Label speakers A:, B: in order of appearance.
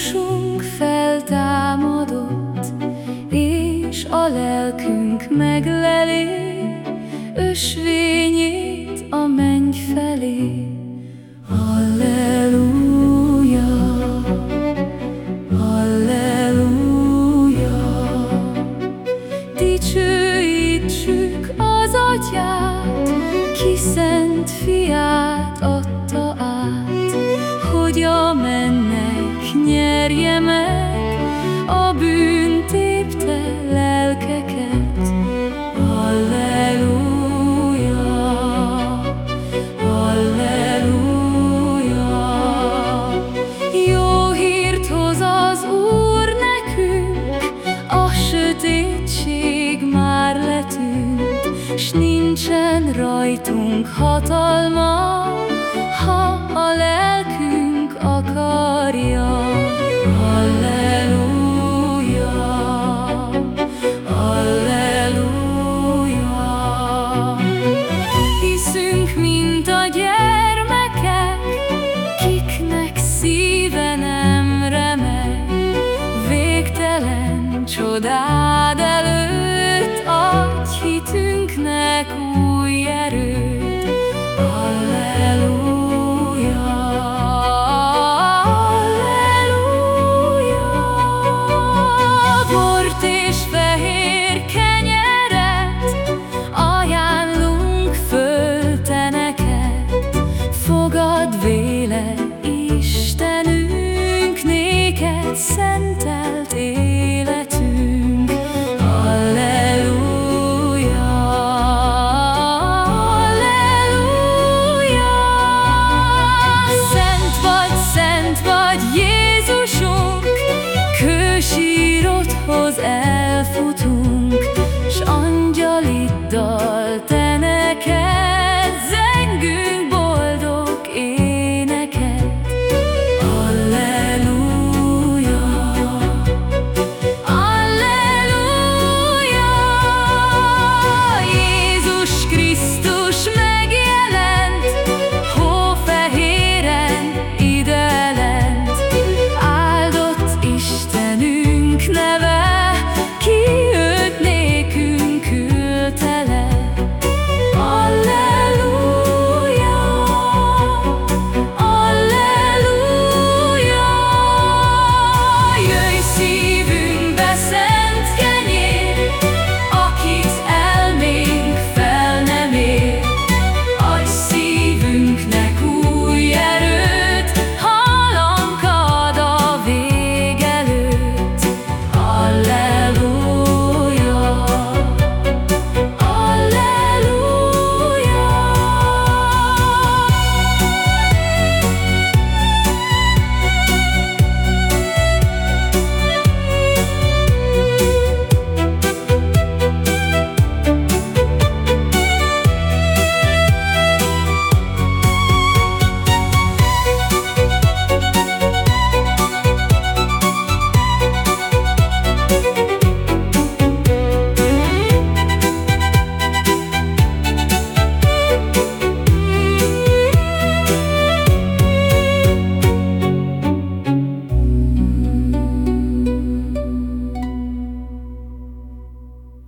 A: Jézusunk feltámadott, és a lelkünk megleli ösvényét a menny felé. Halleluja, halleluja, dicsőítsük az Atyát, ki fiát. Nincsen rajtunk hatalma, szentelt életünk. Alleluja, Alleluja. Szent vagy, szent vagy Jézusunk, kősírothoz elfutunk, s angyaliddal te